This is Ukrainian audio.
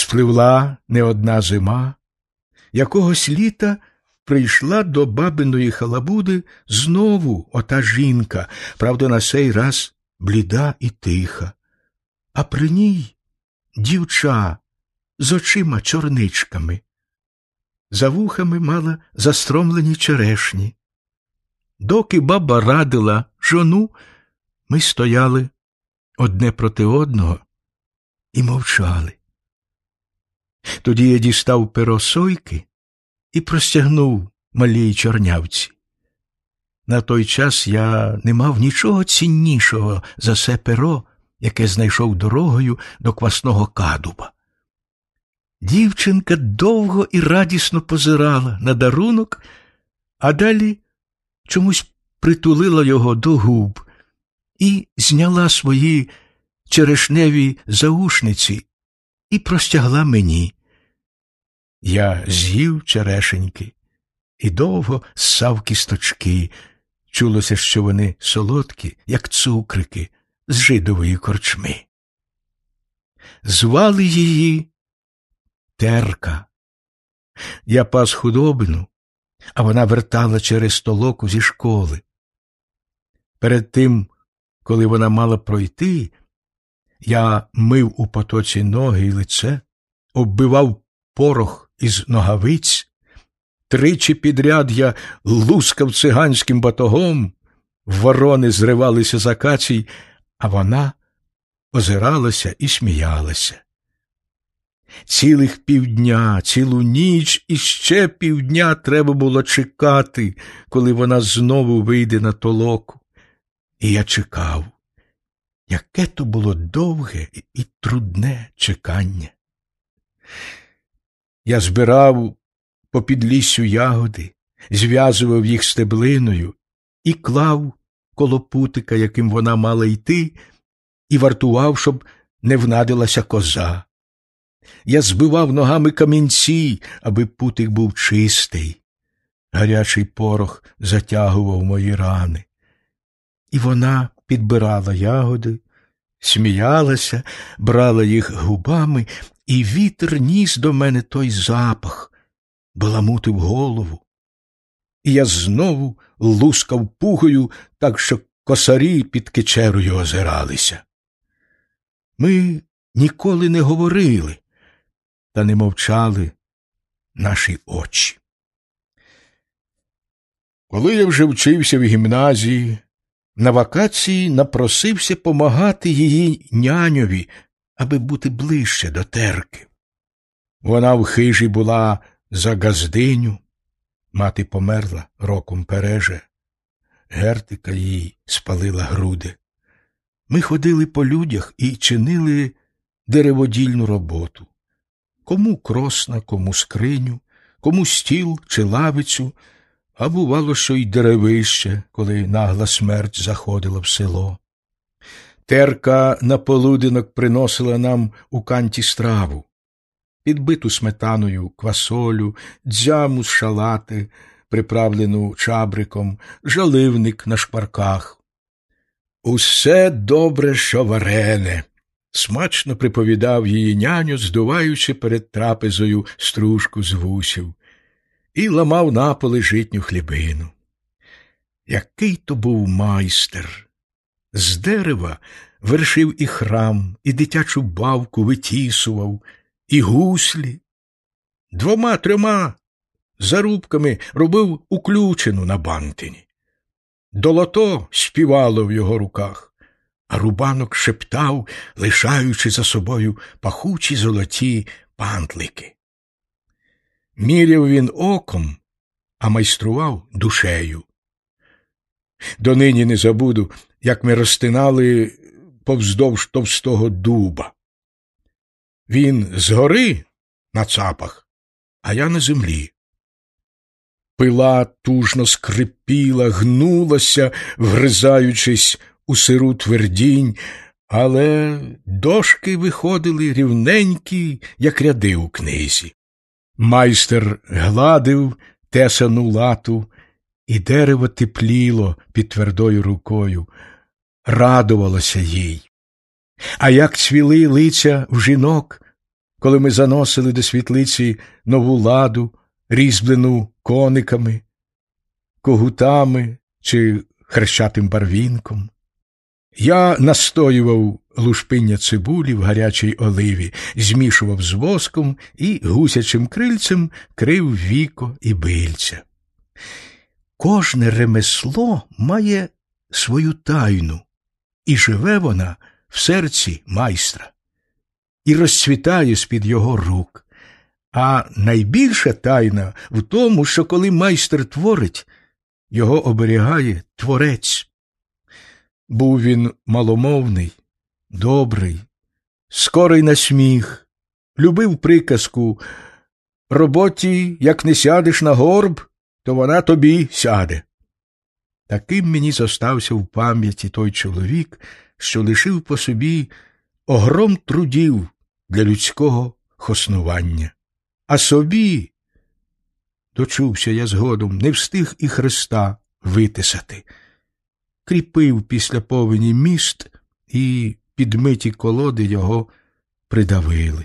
Спливла не одна зима, якогось літа прийшла до бабиної халабуди знову ота жінка, правда, на сей раз бліда і тиха, а при ній дівча з очима чорничками. За вухами мала застромлені черешні. Доки баба радила жону, ми стояли одне проти одного і мовчали. Тоді я дістав перо сойки і простягнув малій чорнявці. На той час я не мав нічого ціннішого за се перо, яке знайшов дорогою до квасного кадуба. Дівчинка довго і радісно позирала на дарунок, а далі чомусь притулила його до губ і зняла свої черешневі заушниці і простягла мені. Я з'їв черешеньки і довго ссав кісточки. Чулося, що вони солодкі, як цукрики з жидової корчми. Звали її терка. Я пас худобину, а вона вертала через толоку зі школи. Перед тим, коли вона мала пройти, я мив у потоці ноги і лице, оббивав порох із ногавиць, тричі підряд я лускав циганським батогом, ворони зривалися з акацій, а вона озиралася і сміялася. Цілих півдня, цілу ніч і ще півдня треба було чекати, коли вона знову вийде на толоку. І я чекав. Яке то було довге і трудне чекання. Я збирав по підліссю ягоди, зв'язував їх стеблиною і клав коло путика, яким вона мала йти, і вартував, щоб не внадилася коза. Я збивав ногами камінці, аби путик був чистий. Гарячий порох затягував мої рани. І вона підбирала ягоди, сміялася, брала їх губами, і вітер ніс до мене той запах, баламутив голову. І я знову лускав пугою, так що косарі під кичерою озиралися. Ми ніколи не говорили, та не мовчали наші очі. Коли я вже вчився в гімназії, на вакації напросився помагати її няньові, аби бути ближче до терки. Вона в хижі була за газдиню, мати померла роком переже, гертика їй спалила груди. Ми ходили по людях і чинили дереводільну роботу. Кому кросна, кому скриню, кому стіл чи лавицю, а бувало, що й деревище, коли нагла смерть заходила в село. Терка на полудинок приносила нам у канті страву, підбиту сметаною квасолю, дзяму з шалати, приправлену чабриком, жаливник на шпарках. Усе добре, що варене, смачно приповідав її няню, здуваючи перед трапезою стружку з вусів і ламав наполи житню хлібину. Який то був майстер! З дерева вершив і храм, і дитячу бавку витісував, і гуслі. Двома трьома зарубками робив уключену на бантині. Долото співало в його руках, а рубанок шептав, лишаючи за собою пахучі золоті пантлики. Міряв він оком, а майстрував душею. Донині не забуду, як ми розтинали повздовж товстого дуба. Він згори на цапах, а я на землі. Пила тужно скрипіла, гнулася, вгризаючись у сиру твердінь, але дошки виходили рівненькі, як ряди у книзі. Майстер гладив тесану лату, і дерево тепліло під твердою рукою, радувалося їй. А як цвіли лиця в жінок, коли ми заносили до світлиці нову ладу, різьблену кониками, когутами чи хрещатим барвінком. Я настоював лушпиння цибулі в гарячій оливі, змішував з воском і гусячим крильцем крив віко і бильця. Кожне ремесло має свою тайну, і живе вона в серці майстра, і розцвітає з-під його рук. А найбільша тайна в тому, що коли майстер творить, його оберігає творець. Був він маломовний, добрий, скорий на сміх, любив приказку роботі, як не сядеш на горб, то вона тобі сяде. Таким мені зостався в пам'яті той чоловік, що лишив по собі огром трудів для людського хоснування. А собі, дочувся я згодом, не встиг і Христа витисати. Кріпив після повені міст, і підмиті колоди його придавили.